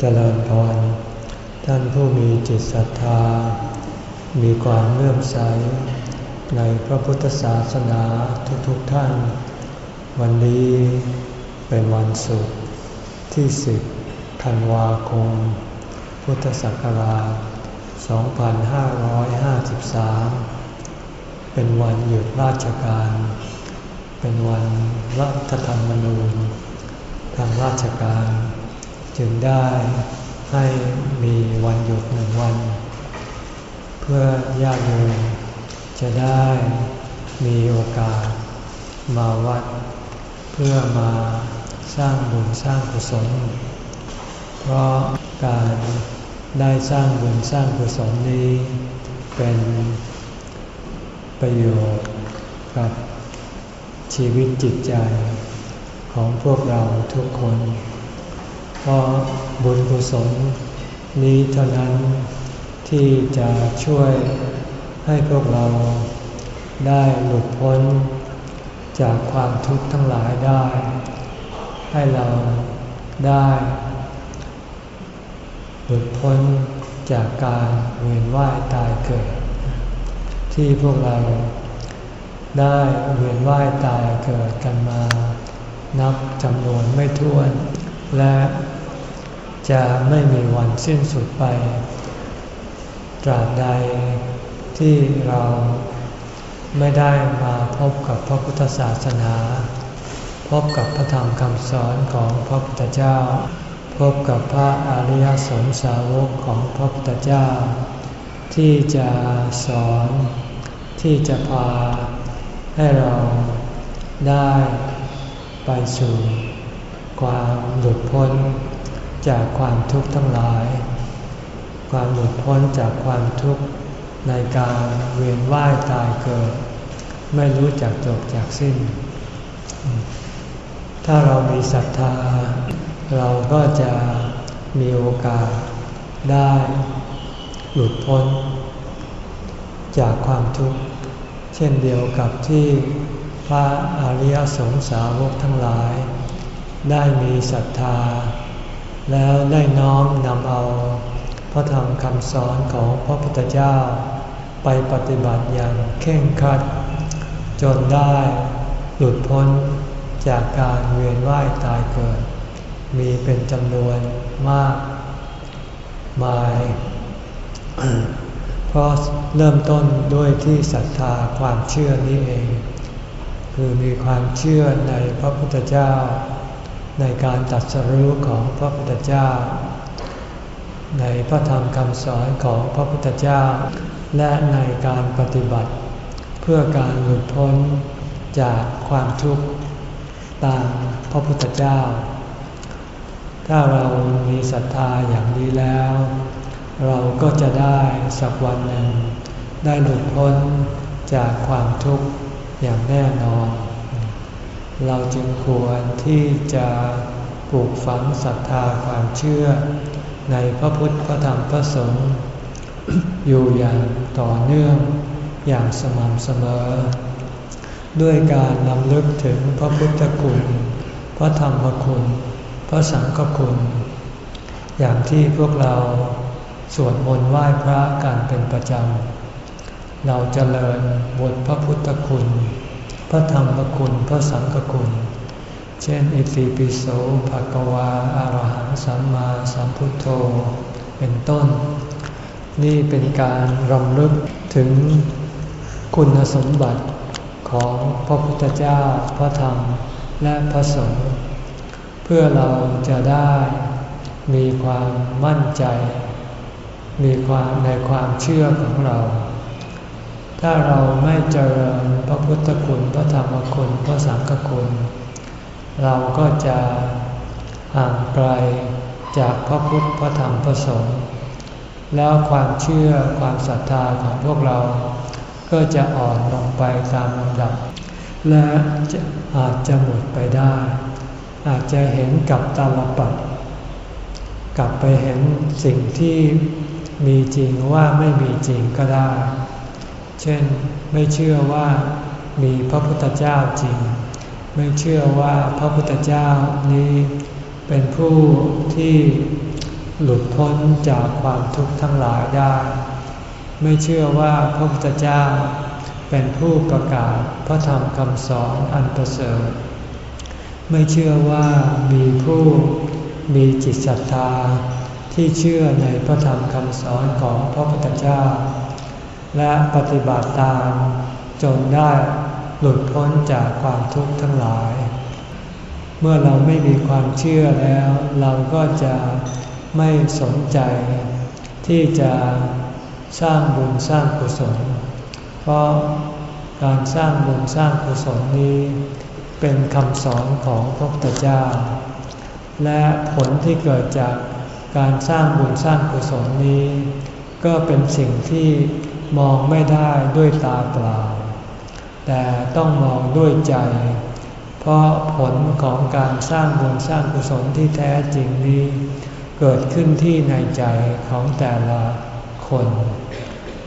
เจริญพร ท่านผู้มีจิตศรัทธา มีความเลื่อมใส ในพระพุทธศาสนาทุกๆทท่าน วันนี้เป็นวันศุกร์ที่สิบธันวาคม พุทธศักราช 2553 เป็นวันหยุดราชการ เป็นวันรัฐธรรมนูญ ทางราชการ จึงได้ให้มีวันหยุดหนึ่งวัน เพื่อญาติโยมจะได้มีโอกาสมาวัด เพื่อมาสร้างบุญสร้างกุศล เพราะการได้สร้างบุญสร้างกุศลนี้ เป็นประโยชน์กับชีวิตจิตใจของพวกเราทุกคน เพราะบุญกุศลนี้เท่านั้นที่จะช่วยให้พวกเราได้หลุดพ้นจากความทุกข์ทั้งหลายได้ ให้เราได้หลุดพ้นจากการเวียนว่ายตายเกิด ที่พวกเราได้เวียนว่ายตายเกิดกันมา นับจำนวนไม่ถ้วน และ จะไม่มีวันสิ้นสุดไป ตราบใดที่เราไม่ได้มาพบกับพระพุทธศาสนา พบกับพระธรรมคำสอนของพระพุทธเจ้า พบกับพระอริยสงสาวกของพระพุทธเจ้า ที่จะสอนที่จะพาให้เราได้ไปสู่ความหลุดพ้น จากความทุกข์ทั้งหลาย ความหลุดพ้นจากความทุกข์ในการเวียนว่ายตายเกิด ไม่รู้จักจบจากสิ้น ถ้าเรามีศรัทธา เราก็จะมีโอกาสได้หลุดพ้น จากความทุกข์ เช่นเดียวกับที่พระอริยสงสาวกทั้งหลาย ได้มีศรัทธา แล้วได้น้อมนำเอาพระธรรมคำสอนของพระพุทธเจ้า ไปปฏิบัติอย่างเข่งคัด จนได้หลุดพ้นจากการเวียนว่ายตายเกิด มีเป็นจำนวนมากมาย เพราะเริ่มต้นด้วยที่ศรัทธาความเชื่อนี้เอง คือมีความเชื่อในพระพุทธเจ้า ในการตัดสรู้ของพระพุทธเจ้า ในพระธรรมคำสอนของพระพุทธเจ้า และในการปฏิบัติ เพื่อการหลุดพ้นจากความทุกข์ตามพระพุทธเจ้า ถ้าเรามีศรัทธาอย่างนี้แล้ว เราก็จะได้สักวันหนึ่ง ได้หลุดพ้นจากความทุกข์อย่างแน่นอน เราจึงควรที่จะปลูกฝังศรัทธาความเชื่อ ในพระพุทธพระธรรมพระสงฆ์อยู่อย่างต่อเนื่องอย่างสม่ำเสมอ ด้วยการนำลึกถึงพระพุทธคุณ พระธรรมคุณ พระสังฆคุณ อย่างที่พวกเราสวดมนต์ไหว้พระกันเป็นประจำ เราจเจริญบทพระพุทธคุณ พระธรรมคุณ พระสังฆคุณ เช่น อิติปิโสภะกวาอารหังสัมมาสัมพุทโธ เป็นต้น นี่เป็นการรำลึกถึงคุณสมบัติของพระพุทธเจ้า พระธรรม และพระสงฆ์ เพื่อเราจะได้มีความมั่นใจ มีความในความเชื่อของเรา ถ้าเราไม่เจริญพระพุทธคุณพระธรรมคุณพระสังฆคุณ เราก็จะห่างไกลจากพระพุทธพระธรรมพระสงฆ์แล้วความเชื่อความศรัทธาของพวกเรา ก็จะอ่อนลงไปตามลำดับ และอาจจะหมดไปได้ อาจจะเห็นกับตาลปัดกลับไปเห็นสิ่งที่มีจริงว่าไม่มีจริงก็ได้ เช่นไม่เชื่อว่ามีพระพุทธเจ้าจริง ไม่เชื่อว่าพระพุทธเจ้านี้เป็นผู้ที่หลุดพ้นจากความทุกข์ทั้งหลายได้ ไม่เชื่อว่าพระพุทธเจ้าเป็นผู้ประกาศพระธรรมคำสอนอันประเสริฐ ไม่เชื่อว่ามีผู้มีจิตศรัทธาที่เชื่อในพระธรรมคำสอนของพระพุทธเจ้า และปฏิบัติตาม จนได้หลุดพ้นจากความทุกข์ทั้งหลาย เมื่อเราไม่มีความเชื่อแล้ว เราก็จะไม่สนใจ ที่จะสร้างบุญสร้างกุศล เพราะการสร้างบุญสร้างกุศลนี้ เป็นคำสอนของพระพุทธเจ้า และผลที่เกิดจากการสร้างบุญสร้างกุศลนี้ ก็เป็นสิ่งที่ มองไม่ได้ด้วยตาเปล่า แต่ต้องมองด้วยใจ เพราะผลของการสร้างบุญสร้างกุศลที่แท้จริงนี้ เกิดขึ้นที่ในใจของแต่ละคน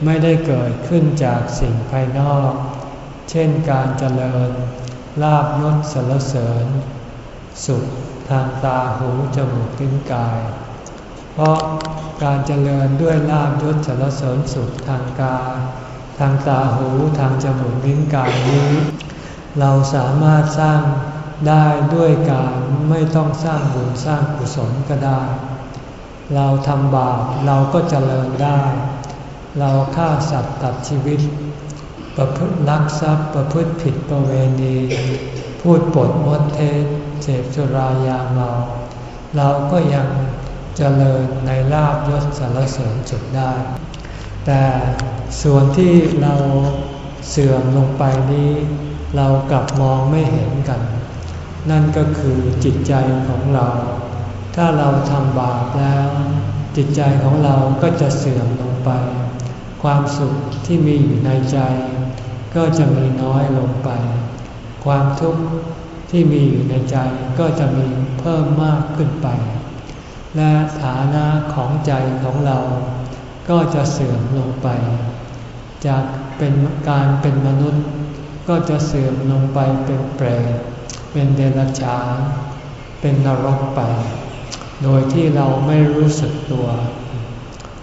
ไม่ได้เกิดขึ้นจากสิ่งภายนอก เช่นการเจริญลาบยศสรรเสริญ สุขทางตาหูจมูกลิ้นกาย เพราะการเจริญด้วยลาบยศสารเสริญสุขทางกายทางตาหูทางจมูกลิ้นกายนี้ เราสามารถสร้างได้ด้วยการไม่ต้องสร้างบุญสร้างกุศลก็ได้ เราทำบาปเราก็เจริญได้ เราฆ่าสัตว์ตัดชีวิต ประพฤติลักทรัพย์ประพฤติผิดประเวณี พูดปดมดเทศเสพสุรายาเมา เราก็ยัง เจริญในลาบยศสารเสริญสุดได้ แต่ส่วนที่เราเสื่อมลงไปนี้ เรากลับมองไม่เห็นกัน นั่นก็คือจิตใจของเรา ถ้าเราทำบาปแล้ว จิตใจของเราก็จะเสื่อมลงไป ความสุขที่มีอยู่ในใจ ก็จะมีน้อยลงไป ความทุกข์ที่มีอยู่ในใจก็จะมีเพิ่มมากขึ้นไป และฐานะของใจของเรา ก็จะเสื่อมลงไป จากเป็นการเป็นมนุษย์ ก็จะเสื่อมลงไปเป็นเปรตเป็นเดรัจฉานเป็นนรกไป โดยที่เราไม่รู้สึกตัว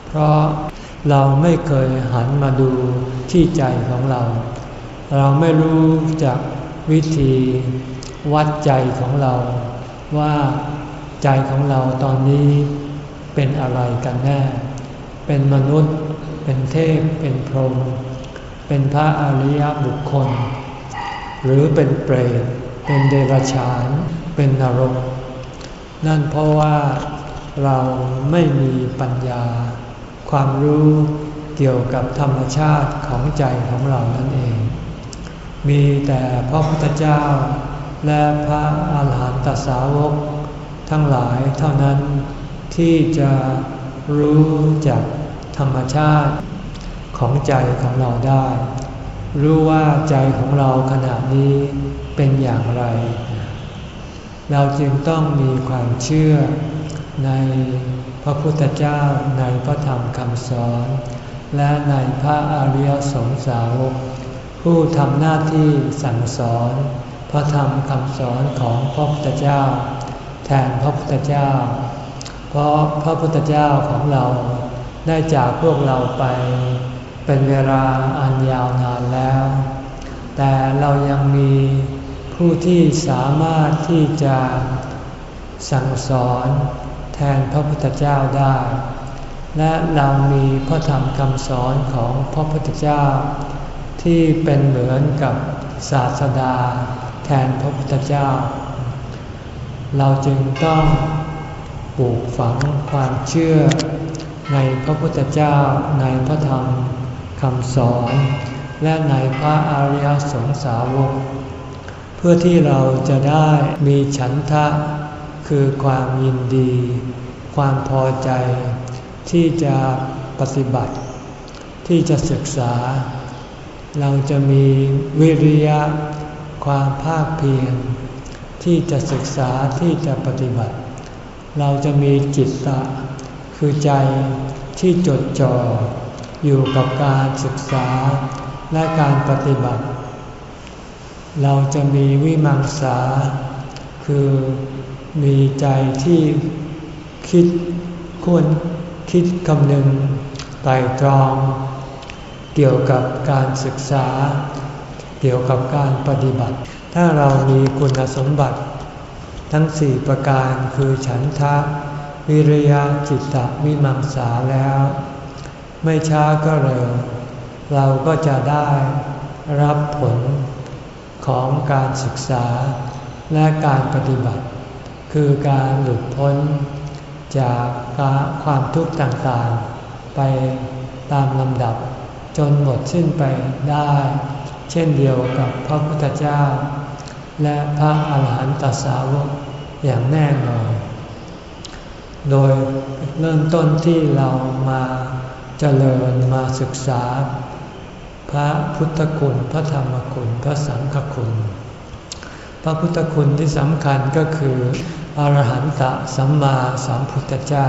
เพราะเราไม่เคยหันมาดูที่ใจของเรา เราไม่รู้จากวิธีวัดใจของเราว่า ใจของเราตอนนี้เป็นอะไรกันแน่ เป็นมนุษย์ เป็นเทพ เป็นพรหม เป็นพระอริยบุคคล หรือเป็นเปรต เป็นเดรัจฉาน เป็นนรก นั่นเพราะว่าเราไม่มีปัญญา ความรู้เกี่ยวกับธรรมชาติของใจของเรานั่นเอง มีแต่พระพุทธเจ้าและพระอาหารหันตสาวก ทั้งหลายเท่านั้นที่จะรู้จากธรรมชาติของใจของเราได้ รู้ว่าใจของเราขณะนี้เป็นอย่างไร เราจึงต้องมีความเชื่อในพระพุทธเจ้าในพระธรรมคำสอน และในพระอริยสงสาวกผู้ทำหน้าที่สั่งสอน พระธรรมคำสอนของพระพุทธเจ้า แทนพระพุทธเจ้า เพราะพระพุทธเจ้าของเราได้จากพวกเราไปเป็นเวลาอันยาวนานแล้ว แต่เรายังมีผู้ที่สามารถที่จะสั่งสอนแทนพระพุทธเจ้าได้ และเรามีพระธรรมคำสอนของพระพุทธเจ้า ที่เป็นเหมือนกับศาสดาแทนพระพุทธเจ้า เราจึงต้องปลูกฝังความเชื่อในพระพุทธเจ้าในพระธรรมคำสอน และในพระอริยสงสาวก เพื่อที่เราจะได้มีฉันทะ คือความยินดี ความพอใจ ที่จะปฏิบัติ ที่จะศึกษา เราจะมีวิริยะ ความภาคเพียร ที่จะศึกษาที่จะปฏิบัติ เราจะมีจิตตะ คือใจที่จดจ่ออยู่กับการศึกษาและการปฏิบัติ เราจะมีวิมังสา คือมีใจที่คิดควรคิดคำนึงไตรตรอง เกี่ยวกับการศึกษา เกี่ยวกับการปฏิบัติ ถ้าเรามีคุณสมบัติ ทั้งสี่ประการคือฉันทะ วิริยะจิตตวิมังสาแล้ว ไม่ช้าก็เร็ว เราก็จะได้รับผลของการศึกษาและการปฏิบัติ คือการหลุดพ้น จากความทุกข์ต่างๆ ไปตามลำดับจนหมดสิ้นไปได้ เช่นเดียวกับพระพุทธเจ้า และพระอาหารหันตสาวกอย่างแน่นอน โดยเริ่มต้นที่เรามาเจริญมาศึกษา พระพุทธคุณพระธรรมคุณพระสังฆคุณ พระพุทธคุณที่สำคัญก็คืออรหันตสัมมาสัมพุทธเจ้า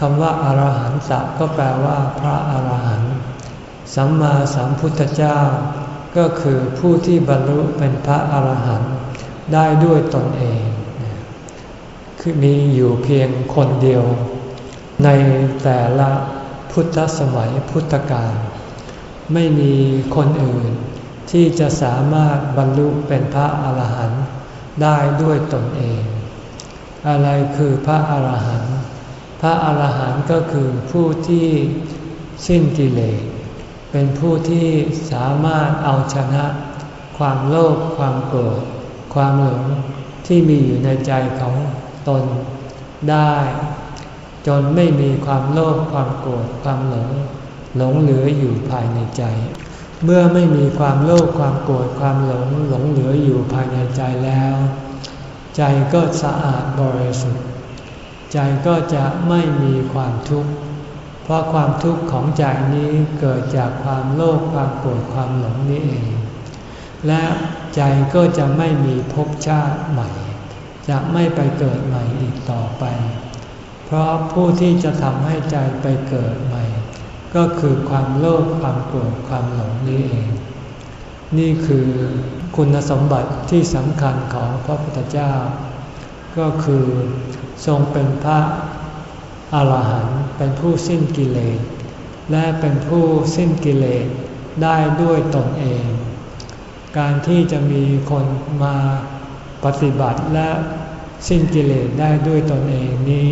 คำว่าอรหันตก็แปลว่าพระอรหันต์สัมมาสัมพุทธเจ้า ก็คือผู้ที่บรรลุเป็นพระอรหันต์ได้ด้วยตนเอง คือมีอยู่เพียงคนเดียว ในแต่ละพุทธสมัยพุทธกาลไม่มีคนอื่นที่จะสามารถบรรลุเป็นพระอรหันต์ได้ด้วยตนเอง อะไรคือพระอาหารหันต์พระอาหารหันต์ก็คือผู้ที่สิ้นกิเลส เป็นผู้ที่สามารถเอาชนะ ความโลภความโกรธความหลงที่มีอยู่ในใจของตนได้ จนไม่มีความโลภความโกรธความหลง หลงเหลืออยู่ภายในใจ เมื่อไม่มีความโลภความโกรธความหลง หลงเหลืออยู่ภายในใจแล้ว ใจก็สะอาดบริสุทธิ์ ใจก็จะไม่มีความทุกข์ เพราะความทุกข์ของใจนี้เกิดจากความโลภความโกรธความหลงนี้เอง และใจก็จะไม่มีภพชาติใหม่ จะไม่ไปเกิดใหม่อีกต่อไป เพราะผู้ที่จะทำให้ใจไปเกิดใหม่ ก็คือความโลภความโกรธความหลงนี้เอง นี่คือคุณสมบัติที่สำคัญของพระพุทธเจ้า ก็คือทรงเป็นพระอรหันต์ เป็นผู้สิ้นกิเลส และเป็นผู้สิ้นกิเลสได้ด้วยตนเอง การที่จะมีคนมาปฏิบัติและสิ้นกิเลสได้ด้วยตนเองนี้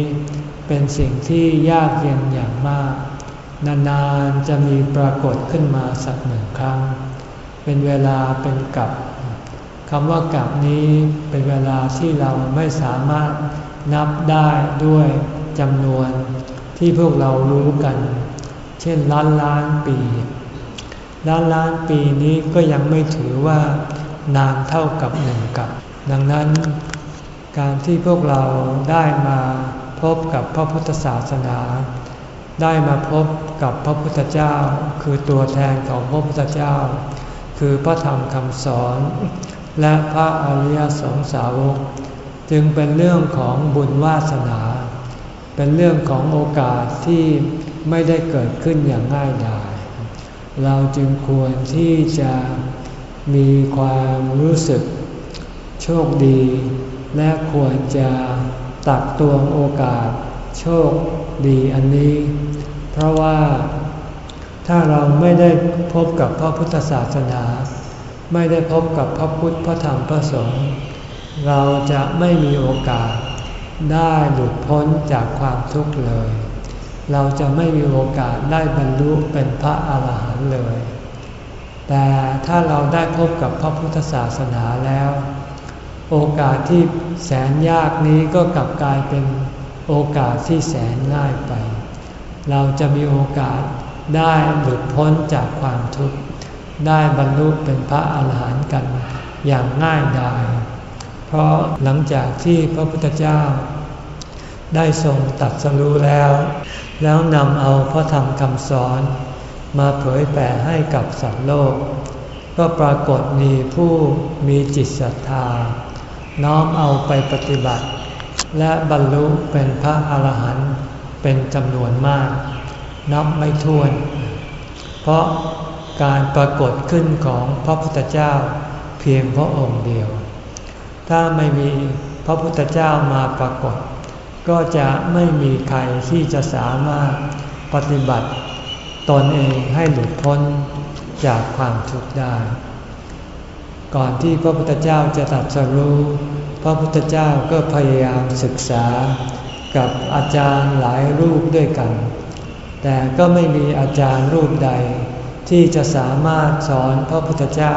เป็นสิ่งที่ยากเย็นอย่างมาก นานๆจะมีปรากฏขึ้นมาสักหนึ่งครั้ง เป็นเวลาเป็นกับคำว่ากับนี้เป็นเวลาที่เราไม่สามารถนับได้ด้วยจำนวน ที่พวกเรารู้กัน เช่นล้านล้านปี ล้านล้านปีนี้ก็ยังไม่ถือว่านานเท่ากับหนึ่งกับ ดังนั้นการที่พวกเราได้มาพบกับพระพุทธศาสนา ได้มาพบกับพระพุทธเจ้า คือตัวแทนของพระพุทธเจ้า คือพระธรรมคำสอน และพระอริยสงสาวก จึงเป็นเรื่องของบุญวาสนา เป็นเรื่องของโอกาสที่ไม่ได้เกิดขึ้นอย่างง่ายดาย เราจึงควรที่จะมีความรู้สึกโชคดี และควรจะตักตวงโอกาสโชคดีอันนี้ เพราะว่าถ้าเราไม่ได้พบกับพระพุทธศาสนา ไม่ได้พบกับพระพุทธพระธรรมพระสงฆ์เราจะไม่มีโอกาส ได้หลุดพ้นจากความทุกข์เลย เราจะไม่มีโอกาสได้บรรลุเป็นพระอาหารหันต์เลย แต่ถ้าเราได้พบกับพระพุทธศาสนาแล้ว โอกาสที่แสนยากนี้ก็กลับกลายเป็นโอกาสที่แสนง่ายไป เราจะมีโอกาสได้หลุดพ้นจากความทุกข์ ได้บรรลุเป็นพระอาหารหันต์กันอย่างง่ายดาย พราะหลังจากที่พระพุทธเจ้า ได้ทรงตัดสรู้แล้ว แล้วนำเอาพระธรรมคำสอน มาเผยแผ่ให้กับสัตว์โลก ก็ปรากฏมีผู้มีจิตศรัทธา น้อมเอาไปปฏิบัติ และบรรลุเป็นพระอาหารหันต์เป็นจำนวนมาก นับไม่ถ้วน เพราะการปรากฏขึ้นของพระพุทธเจ้าเพียงพระองค์เดียว ถ้าไม่มีพระพุทธเจ้ามาปรากฏ ก็จะไม่มีใครที่จะสามารถปฏิบัติตนเองให้หลุดพ้นจากความทุกข์ได้ ก่อนที่พระพุทธเจ้าจะตัดสรู้ พระพุทธเจ้าก็พยายามศึกษากับอาจารย์หลายรูปด้วยกัน แต่ก็ไม่มีอาจารย์รูปใด ที่จะสามารถสอนพระพุทธเจ้า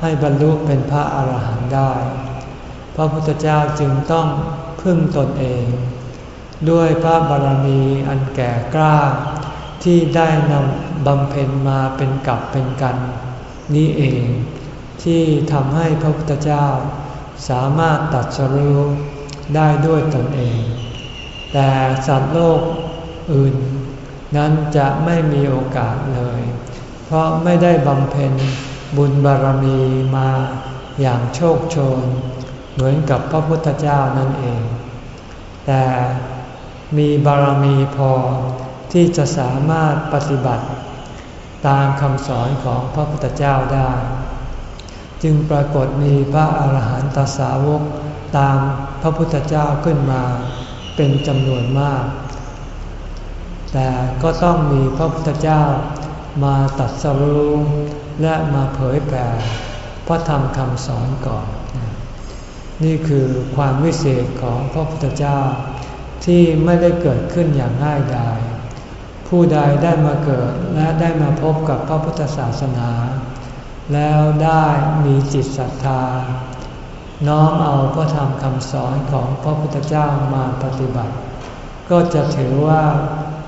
ให้บรรลุเป็นพระอาหารหันต์ได้ ระพุทธเจ้าจึงต้องพึ่งตนเอง ด้วยพระบารมีอันแก่กล้า ที่ได้นำบำเพ็ญมาเป็นกับเป็นกัน นี้เอง ที่ทำให้พระพุทธเจ้า สามารถตัดสรู้ได้ด้วยตนเอง แต่สัตว์โลกอื่น นั้นจะไม่มีโอกาสเลย เพราะไม่ได้บำเพ็ญบุญบารมีมาอย่างโชคโชน เหมือนกับพระพุทธเจ้านั่นเอง แต่มีบารมีพอที่จะสามารถปฏิบัติ ตามคำสอนของพระพุทธเจ้าได้ จึงปรากฏมีพระอาหารหันตสาวกตามพระพุทธเจ้าขึ้นมาเป็นจำนวนมาก แต่ก็ต้องมีพระพุทธเจ้ามาตัดสรู้และมาเผยแผ่พระธรรมคำสอนก่อน นี่คือความวิเศษของพระพุทธเจ้า ที่ไม่ได้เกิดขึ้นอย่างง่ายดาย ผู้ใดได้มาเกิดและได้มาพบกับพระพุทธศาสนา แล้วได้มีจิตศรัทธา น้อมเอาพระธรรมคำสอนของพระพุทธเจ้ามาปฏิบัติ ก็จะถือว่า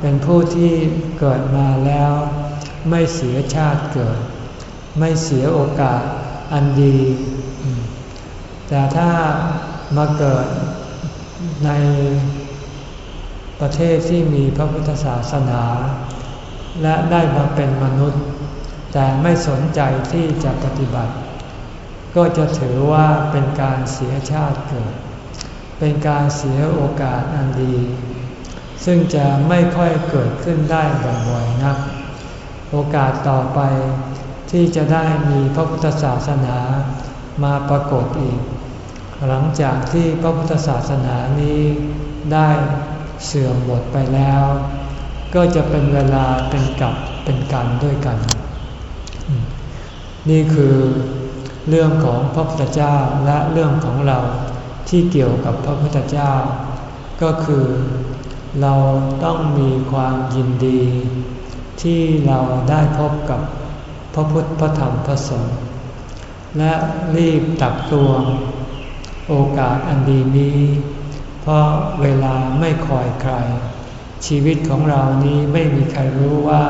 เป็นผู้ที่เกิดมาแล้ว ไม่เสียชาติเกิด ไม่เสียโอกาสอันดี แต่ถ้ามาเกิดในประเทศที่มีพระพุทธศาสนา และได้มาเป็นมนุษย์ แต่ไม่สนใจที่จะปฏิบัติ ก็จะถือว่าเป็นการเสียชาติเกิด เป็นการเสียโอกาสอันดี ซึ่งจะไม่ค่อยเกิดขึ้นได้บ่อยๆนัก โอกาสต่อไปที่จะได้มีพระพุทธศาสนามาปรากฏอีก หลังจากที่พระพุทธศาสนานี้ได้เสื่อมหมดไปแล้ว ก็จะเป็นเวลาเป็นกับเป็นกันด้วยกัน นี่คือเรื่องของพระพุทธเจ้าและเรื่องของเราที่เกี่ยวกับพระพุทธเจ้า ก็คือเราต้องมีความยินดี ที่เราได้พบกับพระพุทธพระธรรมพระสงฆ์และรีบตักตวง โอกาสอันดีนี้ เพราะเวลาไม่คอยใคร ชีวิตของเรานี้ไม่มีใครรู้ว่า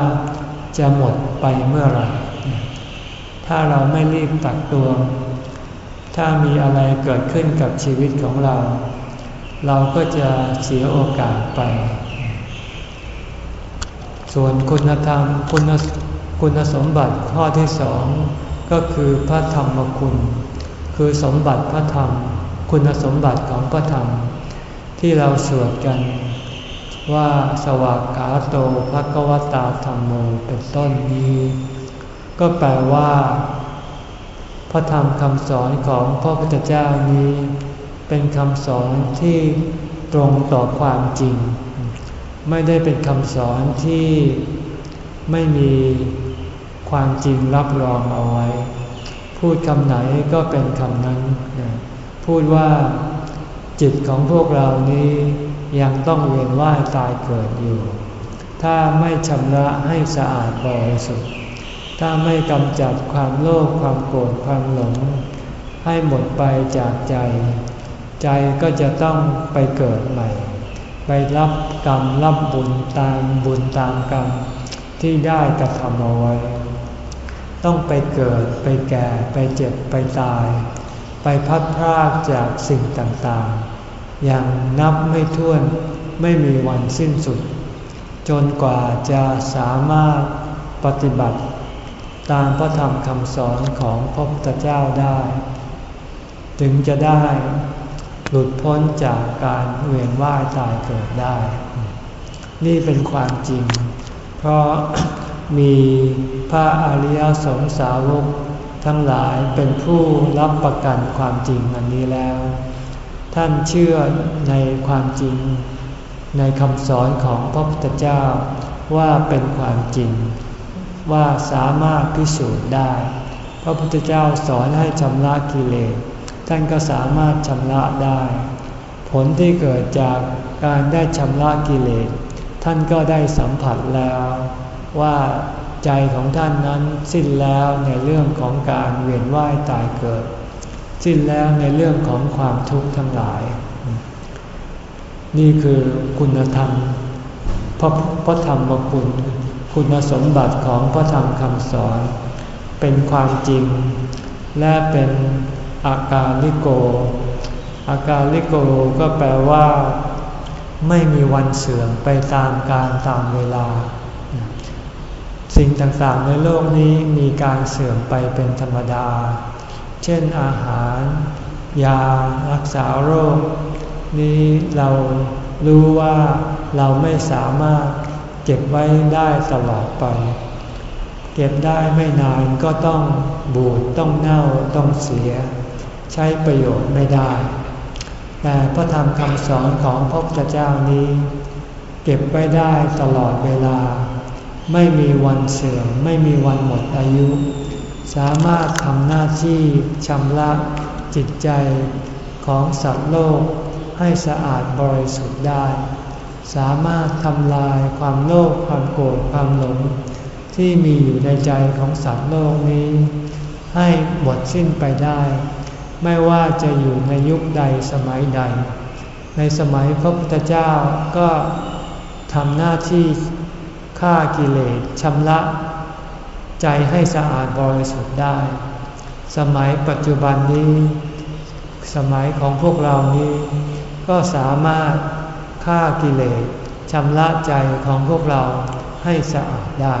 จะหมดไปเมื่อไหร่ ถ้าเราไม่รีบตักตวง ถ้ามีอะไรเกิดขึ้นกับชีวิตของเรา เราก็จะเสียโอกาสไป ส่วนคุณธรรมคุณคุณสมบัติข้อที่สองก็คือพระธรรมคุณ คือสมบัติพระธรรม คุณสมบัติของพระธรรม ที่เราสวดกันว่าสวากขาโตภะกวตาธรรมโมเป็นต้นนี้ ก็แปลว่า พระธรรมคำสอนของพระพุทธเจ้านี้ เป็นคำสอนที่ตรงต่อความจริง ไม่ได้เป็นคำสอนที่ไม่มีความจริงรับรองเอาไว้ พูดคำไหนก็เป็นคำนั้น พูดว่าจิตของพวกเรานี้ยังต้องเวียนว่ายตายเกิดอยู่ ถ้าไม่ชำระให้สะอาดบริสุทธิ์ ถ้าไม่กำจัดความโลภความโกรธความหลง ให้หมดไปจากใจ ใจก็จะต้องไปเกิดใหม่ ไปรับกรรมรับบุญตามบุญตามกรรมที่ได้กระทำเอาไว้ ต้องไปเกิดไปแก่ไปเจ็บไปตาย ไปพัดพรากจากสิ่งต่างๆ อย่างนับไม่ถ้วนไม่มีวันสิ้นสุด จนกว่าจะสามารถปฏิบัติ ตามพระธรรมคำสอนของพระพุทธเจ้าได้ ถึงจะได้หลุดพ้นจากการเวียนว่ายตายเกิดได้ นี่เป็นความจริง เพราะมีพระอริยสงสาวก ทั้งหลายเป็นผู้รับประกันความจริงอันนี้แล้ว ท่านเชื่อในความจริง ในคำสอนของพระพุทธเจ้าว่าเป็นความจริง ว่าสามารถพิสูจน์ได้ พระพุทธเจ้าสอนให้ชำระกิเลสท่านก็สามารถชำระได้ ผลที่เกิดจากการได้ชำระกิเลสท่านก็ได้สัมผัสแล้วว่า ใจของท่านนั้นสิ้นแล้วในเรื่องของการเวียนว่ายตายเกิด สิ้นแล้วในเรื่องของความทุกข์ทั้งหลาย นี่คือคุณธรรมพระพระธรรมคุณ คุณสมบัติของพระธรรมคำสอน เป็นความจริง และเป็นอาการลิโก อาการลิโกก็แปลว่า ไม่มีวันเสื่อมไปตามการตามเวลา สิ่งต่างๆในโลกนี้มีการเสื่อมไปเป็นธรรมดา เช่นอาหาร ยารักษาโรค นี้เรารู้ว่าเราไม่สามารถเก็บไว้ได้ตลอดไป เก็บได้ไม่นานก็ต้องบูดต้องเน่าต้องเสีย ใช้ประโยชน์ไม่ได้ แต่พระธรรมคำสอนของพระพุทธเจ้านี้ เก็บไว้ได้ตลอดเวลา ไม่มีวันเสื่อม ไม่มีวันหมดอายุ สามารถทำหน้าที่ชำระจิตใจของสัตว์โลกให้สะอาดบริสุทธิ์ได้ สามารถทำลายความโลภความโกรธความหลง ที่มีอยู่ในใจของสัตว์โลกนี้ ให้หมดสิ้นไปได้ ไม่ว่าจะอยู่ในยุคใดสมัยใด ในสมัยพระพุทธเจ้าก็ทำหน้าที่ ฆ่ากิเลสชำระ ใจให้สะอาดบริสุทธิ์ได้ สมัยปัจจุบันนี้ สมัยของพวกเรานี้ ก็สามารถฆ่ากิเลสชำระใจของพวกเราให้สะอาดได้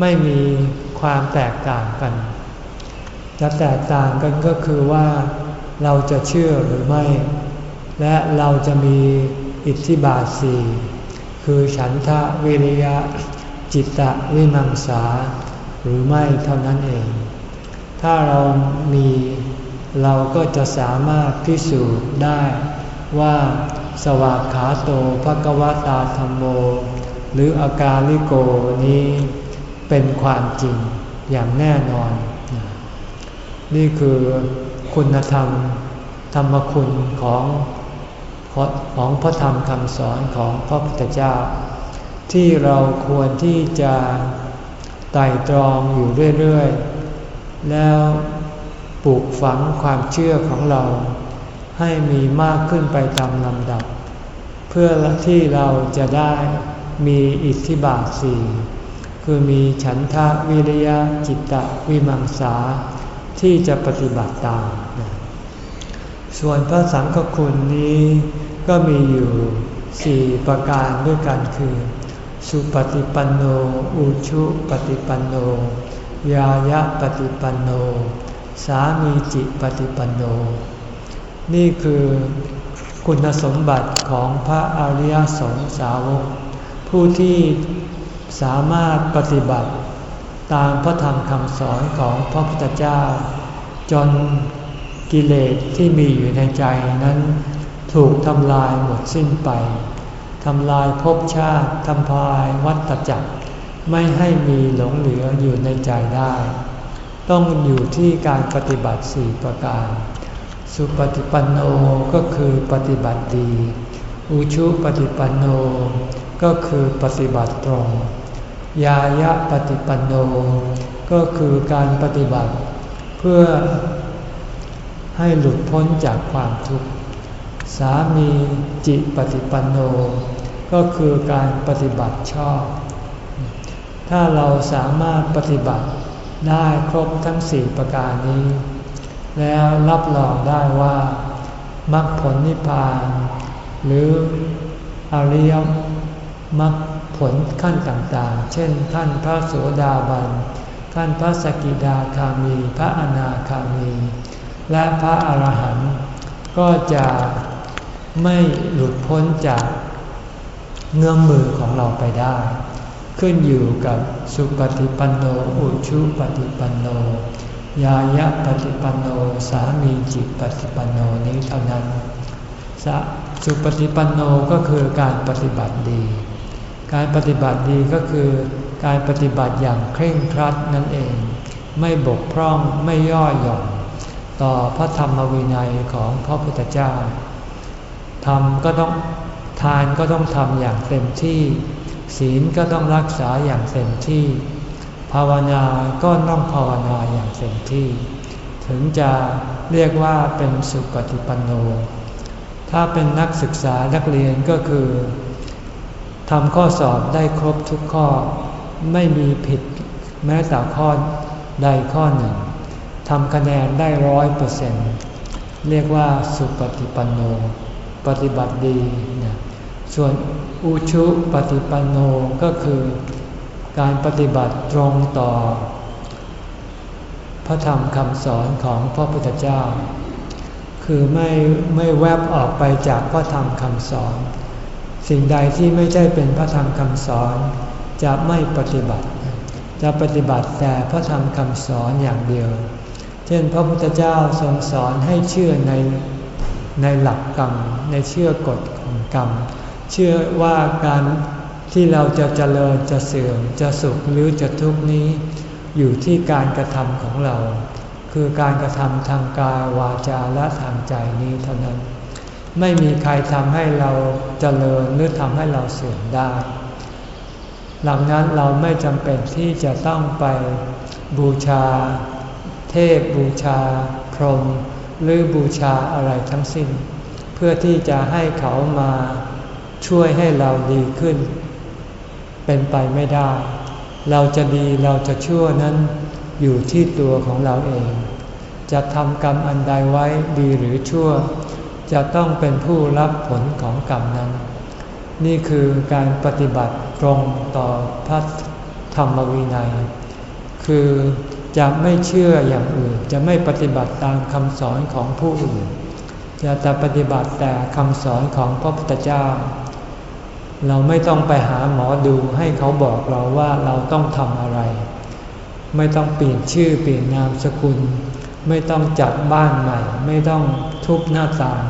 ไม่มีความแตกต่างกัน จะแตกต่างกันก็คือว่าเราจะเชื่อหรือไม่ และเราจะมีอิทธิบาทสี่ คือฉันทะวิริยะ จิตตะวิมังสา หรือไม่เท่านั้นเอง ถ้าเรามีเราก็จะสามารถพิสูจน์ได้ว่าสวากขาโตภกวตาธรรมโม หรืออาการลิโกนี้เป็นความจริงอย่างแน่นอน นี่คือคุณธรรม ธรรมคุณของ ของพระธรรมคำสอนของพระพุทธเจ้า ที่เราควรที่จะไต่ตรองอยู่เรื่อยๆ แล้วปลูกฝังความเชื่อของเรา ให้มีมากขึ้นไปตามลำดับ เพื่อที่เราจะได้มีอิทธิบาทสี่คือมีฉันทะวิริยะจิตตะวิมังสาที่จะปฏิบัติตาม ส่วนพระสังฆคุณนี้ ก็มีอยู่สี่ประการด้วยกันคือ สุปฏิปันโน อุชุปฏิปันโน ยายะปฏิปันโน สามีจิปฏิปันโน นี่คือคุณสมบัติของพระอริยสงสาวก ผู้ที่สามารถปฏิบัติ ตามพระธรรมคำสอนของพระพุทธเจ้า จนกิเลสที่มีอยู่ในใจนั้น ถูกทำลายหมดสิ้นไป ทำลายภพชาติ ทำลายวัฏจักร ไม่ให้มีหลงเหลืออยู่ในใจได้ ต้องอยู่ที่การปฏิบัติสี่ประการ สุปฏิปันโนก็คือปฏิบัติดี อุชุปฏิปันโนก็คือปฏิบัติตรง ยายะปฏิปันโนก็คือการปฏิบัติ เพื่อให้หลุดพ้นจากความทุกข์ สามีจิปฏิปันโน ก็คือการปฏิบัติชอบ ถ้าเราสามารถปฏิบัติได้ครบทั้งสี่ประการนี้ แล้วรับรองได้ว่ามรรคผลนิพพาน หรืออริยมรรคผลขั้นต่างๆ เช่นขั้นพระโสดาบัน ขั้นพระสกิดาคามี พระอนาคามี และพระอรหันต์ก็จะ ไม่หลุดพ้นจากเงื้อมมือของเราไปได้ ขึ้นอยู่กับสุปฏิปันโนอุชุปฏิปันโน ยายะปฏิปันโนสามีจิตปฏิปันโนนี้เท่านั้นสุปฏิปันโนก็คือการปฏิบัติดี การปฏิบัติดีก็คือการปฏิบัติอย่างเคร่งครัดนั่นเอง ไม่บกพร่องไม่ย่อหย่อน ต่อพระธรรมวินัยของพระพุทธเจ้า ทำก็ต้องทานก็ต้องทำอย่างเต็มที่ ศีลก็ต้องรักษาอย่างเต็มที่ ภาวนาก็ต้องภาวนาอย่างเต็มที่ ถึงจะเรียกว่าเป็นสุปฏิปันโน ถ้าเป็นนักศึกษานักเรียนก็คือทำข้อสอบได้ครบทุกข้อ ไม่มีผิดแม้แต่ข้อใดข้อหนึ่งทำคะแนนได้ร้อยเปอร์เซ็นต์เรียกว่าสุปฏิปันโน ปฏิบัติดีนะส่วนอุชุปฏิปันโนก็คือการปฏิบัติตรงต่อ พระธรรมคำสอนของพระพุทธเจ้า คือไม่ไม่แวบออกไปจากพระธรรมคำสอน สิ่งใดที่ไม่ใช่เป็นพระธรรมคำสอน จะไม่ปฏิบัติ จะปฏิบัติแต่พระธรรมคำสอนอย่างเดียว เช่นพระพุทธเจ้าทรงสอนให้เชื่อใน ในหลักกรรม ในเชื่อกฎของกรรม เชื่อว่าการที่เราจะเจริญจะเสื่อมจะสุขหรือจะทุกข์นี้ อยู่ที่การกระทำของเรา คือการกระทำทางกายวาจาและทางใจนี้เท่านั้น ไม่มีใครทำให้เราเจริญหรือทำให้เราเสื่อมได้หลังนั้นเราไม่จำเป็นที่จะต้องไปบูชา เทพบูชา พรหม หรือบูชาอะไรทั้งสิ้น เพื่อที่จะให้เขามาช่วยให้เราดีขึ้น เป็นไปไม่ได้ เราจะดีเราจะชั่วนั้นอยู่ที่ตัวของเราเอง จะทำกรรมอันใดไว้ดีหรือชั่ว จะต้องเป็นผู้รับผลของกรรมนั้น นี่คือการปฏิบัติตรงต่อพระธรรมวินัย คือ จะไม่เชื่ออย่างอื่น จะไม่ปฏิบัติตามคำสอนของผู้อื่น จะแต่ปฏิบัติแต่คำสอนของพระพุทธเจ้า เราไม่ต้องไปหาหมอดูให้เขาบอกเราว่าเราต้องทำอะไร ไม่ต้องเปลี่ยนชื่อเปลี่ยนนามสกุล ไม่ต้องจัดบ้านใหม่ ไม่ต้องทุบหน้าต่าง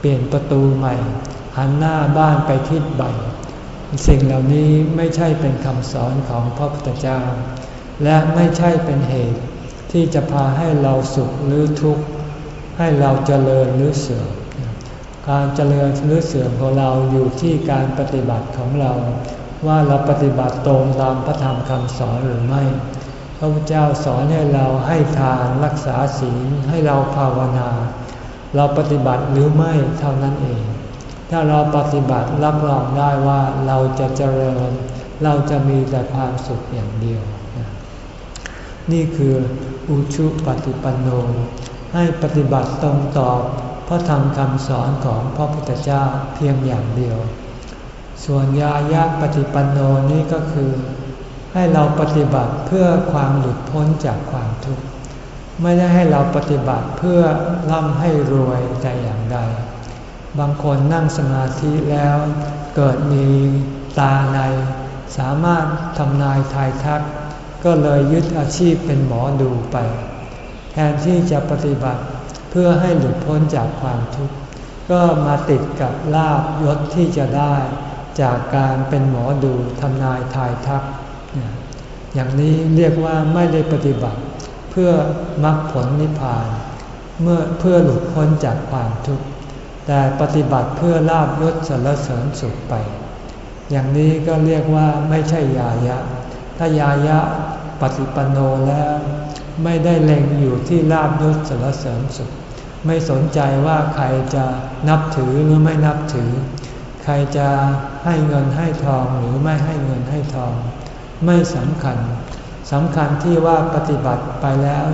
เปลี่ยนประตูใหม่ หันหน้าบ้านไปทิศใบสิ่งเหล่านี้ไม่ใช่เป็นคำสอนของพระพุทธเจ้า และไม่ใช่เป็นเหตุที่จะพาให้เราสุขหรือทุกข์ ให้เราเจริญหรือเสื่อม การเจริญหรือเสื่อมของเราอยู่ที่การปฏิบัติของเรา ว่าเราปฏิบัติตรงตามพระธรรมคำสอนหรือไม่ พระพุทธเจ้าสอนให้เราให้ทานรักษาศีลให้เราภาวนา เราปฏิบัติหรือไม่เท่านั้นเอง ถ้าเราปฏิบัติรับรองได้ว่าเราจะเจริญ เราจะมีแต่ความสุขอย่างเดียว นี่คืออุชุปฏิปันโน ให้ปฏิบัติตรงต่อพระธรรมคำสอนของพระพุทธเจ้าเพียงอย่างเดียว ส่วนยายาปฏิปันโนนี้ก็คือ ให้เราปฏิบัติเพื่อความหลุดพ้นจากความทุกข์ไม่ได้ให้เราปฏิบัติเพื่อร่ำให้รวยแต่อย่างใด บางคนนั่งสมาธิแล้วเกิดมีตาใน สามารถทำนายทายทัก ก็เลยยึดอาชีพเป็นหมอดูไป แทนที่จะปฏิบัติเพื่อให้หลุดพ้นจากความทุกข์ก็มาติดกับลาบยศที่จะได้จากการเป็นหมอดูทำนายทายทัก อย่างนี้เรียกว่าไม่ได้ปฏิบัติเพื่อมรรคผลนิพพาน เมื่อเพื่อหลุดพ้นจากความทุกข์แต่ปฏิบัติเพื่อลาบยศสรรเสริญสุขไป อย่างนี้ก็เรียกว่าไม่ใช่ยายะ ถ้ายายะ ปฏิปันโนแล้ว ไม่ได้เล็งอยู่ที่ลาบยศสรรเสริญสุข ไม่สนใจว่าใครจะนับถือหรือไม่นับถือ ใครจะให้เงินให้ทองหรือไม่ให้เงินให้ทอง ไม่สำคัญสำคัญที่ว่าปฏิบัติไปแล้ว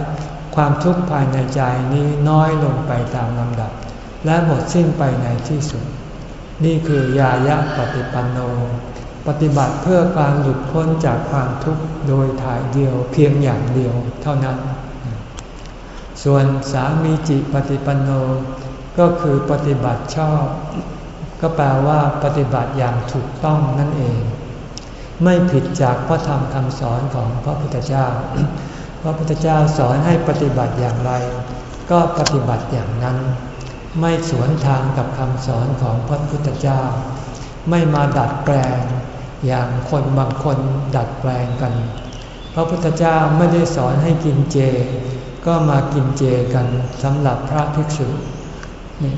ความทุกข์ภายในใจนี้น้อยลงไปตามลำดับ และหมดสิ้นไปในที่สุด นี่คือยายะปฏิปันโน ปฏิบัติเพื่อการหลุดพ้นจากความทุกข์โดยถ่ายเดียวเพียงอย่างเดียวเท่านั้น ส่วนสามีจิปฏิปันโน ก็คือปฏิบัติชอบ ก็แปลว่าปฏิบัติอย่างถูกต้องนั่นเอง ไม่ผิดจากพระธรรมคำสอนของพระพุทธเจ้า พระพุทธเจ้าสอนให้ปฏิบัติอย่างไร ก็ปฏิบัติอย่างนั้น ไม่สวนทางกับคำสอนของพระพุทธเจ้า ไม่มาดัดแปลง อย่างคนบางคนดัดแปลงกัน พระพุทธเจ้าไม่ได้สอนให้กินเจ ก็มากินเจกันสำหรับพระภิกษุ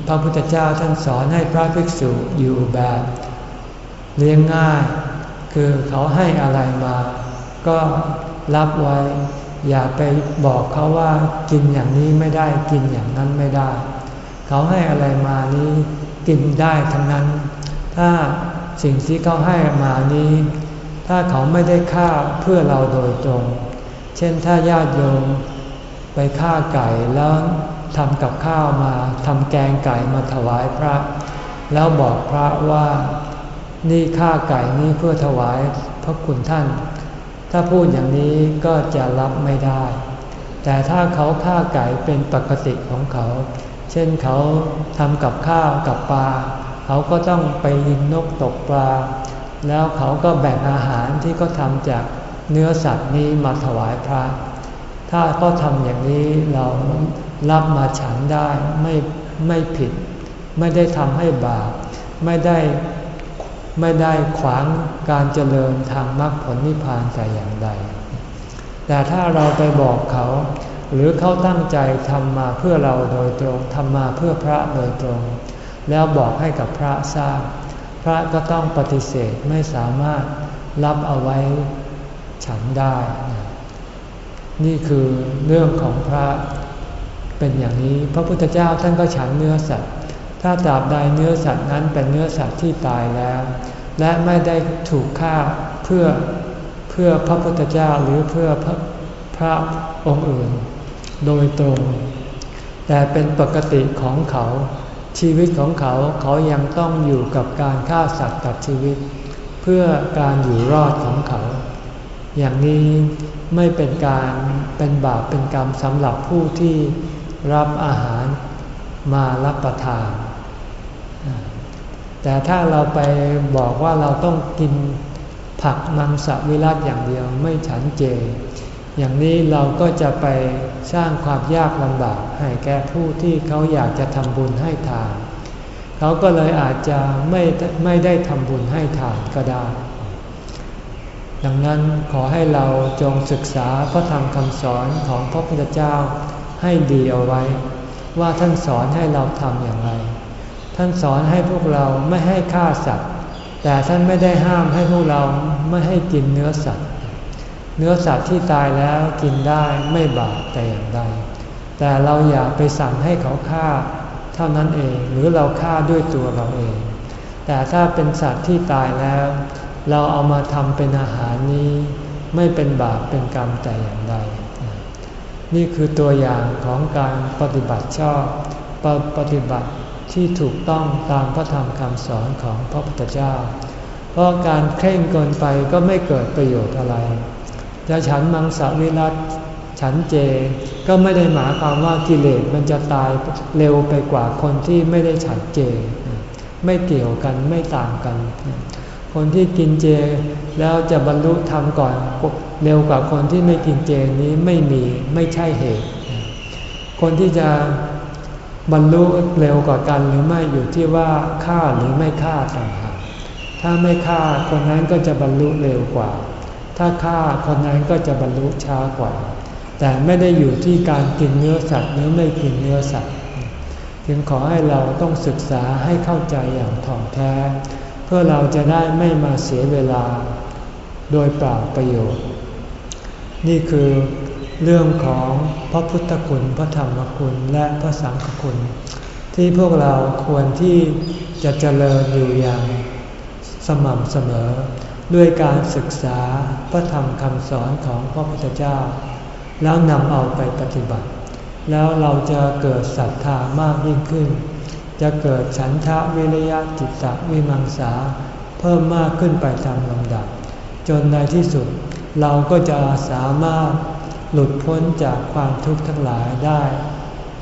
พระพุทธเจ้าท่านสอนให้พระภิกษุอยู่แบบเลี้ยงง่าย คือเขาให้อะไรมา ก็รับไว้ อย่าไปบอกเขาว่ากินอย่างนี้ไม่ได้กินอย่างนั้นไม่ได้ เขาให้อะไรมานี้กินได้ทั้งนั้น ถ้า สิ่งที่เขาให้มานี้ ถ้าเขาไม่ได้ฆ่าเพื่อเราโดยตรง เช่นถ้าญาติโยมไปฆ่าไก่แล้วทำกับข้าวมาทำแกงไก่มาถวายพระ แล้วบอกพระว่านี่ฆ่าไก่นี้เพื่อถวายพระคุณท่าน ถ้าพูดอย่างนี้ก็จะรับไม่ได้ แต่ถ้าเขาฆ่าไก่เป็นปกติของเขา เช่นเขาทำกับข้าวกับปลา เขาก็ต้องไปยิงนกตกปลา แล้วเขาก็แบ่งอาหารที่เขาทำจากเนื้อสัตว์นี้มาถวายพระ ถ้าเขาทำอย่างนี้เรารับมาฉันได้ไม่ไม่ผิด ไม่ได้ทำให้บาปไม่ได้ไม่ได้ขวางการเจริญทางมรรคผลนิพพานแต่อย่างใด แต่ถ้าเราไปบอกเขา หรือเขาตั้งใจทำมาเพื่อเราโดยตรงทำมาเพื่อพระโดยตรง แล้วบอกให้กับพระทราบ พระก็ต้องปฏิเสธไม่สามารถรับเอาไว้ฉันได้ นี่คือเรื่องของพระเป็นอย่างนี้ พระพุทธเจ้าท่านก็ฉันเนื้อสัตว์ ถ้าตราบใดเนื้อสัตว์นั้นเป็นเนื้อสัตว์ที่ตายแล้ว และไม่ได้ถูกฆ่าเพื่อเพื่อพระพุทธเจ้าหรือเพื่อพระพระองค์อื่น โดยตรง แต่เป็นปกติของเขา ชีวิตของเขาเขายังต้องอยู่กับการฆ่าสัตว์ตัดชีวิต เพื่อการอยู่รอดของเขา อย่างนี้ไม่เป็นการเป็นบาปเป็นกรรมสำหรับผู้ที่รับอาหารมารับประทาน แต่ถ้าเราไปบอกว่าเราต้องกินผักมังสวิรัตอย่างเดียวไม่ฉันเจ อย่างนี้เราก็จะไปสร้างความยากลำบากให้แก่ผู้ที่เขาอยากจะทำบุญให้ทาน เขาก็เลยอาจจะไม่ไม่ได้ทำบุญให้ทานก็ได้ ดังนั้นขอให้เราจงศึกษาพระธรรมคำสอนของพระพุทธเจ้าให้ดีเอาไว้ ว่าท่านสอนให้เราทำอย่างไร ท่านสอนให้พวกเราไม่ให้ฆ่าสัตว์ แต่ท่านไม่ได้ห้ามให้พวกเราไม่ให้กินเนื้อสัตว์ เนื้อสัตว์ที่ตายแล้วกินได้ไม่บาปแต่อย่างใด แต่เราอย่าไปสั่งให้เขาฆ่า เท่านั้นเองหรือเราฆ่าด้วยตัวเราเอง แต่ถ้าเป็นสัตว์ที่ตายแล้ว เราเอามาทำเป็นอาหารนี้ ไม่เป็นบาปเป็นกรรมแต่อย่างใด นี่คือตัวอย่างของการปฏิบัติชอบปฏิบัติที่ถูกต้องตามพระธรรมคำสอนของพระพุทธเจ้า เพราะการเคร่งเกินไปก็ไม่เกิดประโยชน์อะไร จะฉันมังสวิรัตฉันเจก็ไม่ได้หมายความว่ากิเลสมันจะตายเร็วไปกว่าคนที่ไม่ได้ฉันเจ ไม่เกี่ยวกันไม่ต่างกัน คนที่กินเจแล้วจะบรรลุธรรมก่อนเร็วกว่าคนที่ไม่กินเจนี้ไม่มีไม่ใช่เหตุ คนที่จะบรรลุเร็วกว่ากันหรือไม่อยู่ที่ว่าฆ่าหรือไม่ฆ่าต่างหากถ้าไม่ฆ่าคนนั้นก็จะบรรลุเร็วกว่า ถ้าฆ่าคนนั้นก็จะบรรลุช้ากว่า แต่ไม่ได้อยู่ที่การกินเนื้อสัตว์หรือไม่กินเนื้อสัตว์จึงขอให้เราต้องศึกษาให้เข้าใจอย่างถ่องแท้ เพื่อเราจะได้ไม่มาเสียเวลา โดยเปล่าประโยชน์ นี่คือเรื่องของพระพุทธคุณพระธรรมคุณและพระสังฆคุณ ที่พวกเราควรที่จะเจริญอยู่อย่างสม่ำเสมอ ด้วยการศึกษาพระธรรมคำสอนของพระพุทธเจ้า แล้วนำเอาไปปฏิบัติ แล้วเราจะเกิดศรัทธามากยิ่งขึ้น จะเกิดฉันทะวิริยะจิตตวิมังสา เพิ่มมากขึ้นไปตามลำดับ จนในที่สุดเราก็จะสามารถหลุดพ้นจากความทุกข์ทั้งหลายได้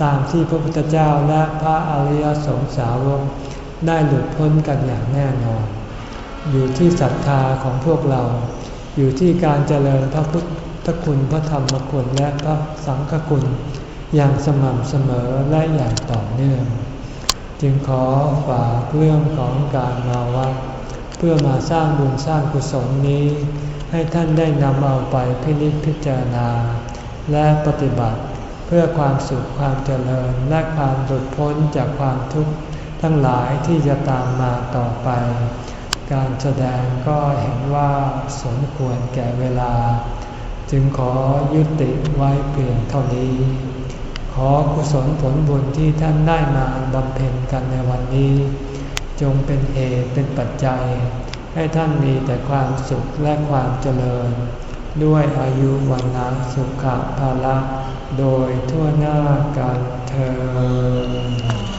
ตามที่พระพุทธเจ้าและพระอริยสงสาวกได้หลุดพ้นกันอย่างแน่นอน อยู่ที่ศรัทธาของพวกเรา อยู่ที่การเจริญพระพุทธคุณพระธรรมคุณและพระสังฆคุณอย่างสม่ำเสมอและอย่างต่อเนื่อง จึงขอฝากเรื่องของการมาวัดเพื่อมาสร้างบุญสร้างกุศลนี้ ให้ท่านได้นำเอาไปพินิจพิจารณา และปฏิบัติเพื่อความสุขความเจริญและความหลุดพ้นจากความทุกข์ทั้งหลายที่จะตามมาต่อไป การแสดงก็เห็นว่าสมควรแก่เวลา จึงขอยุติไว้เพียงเท่านี้ ขอกุศลผลบุญที่ท่านได้มาบำเพ็ญกันในวันนี้ จงเป็นเหตุเป็นปัจจัย ให้ท่านมีแต่ความสุขและความเจริญ ด้วยอายุวันนาสุขภาละโดยทั่วหน้ากันเธอ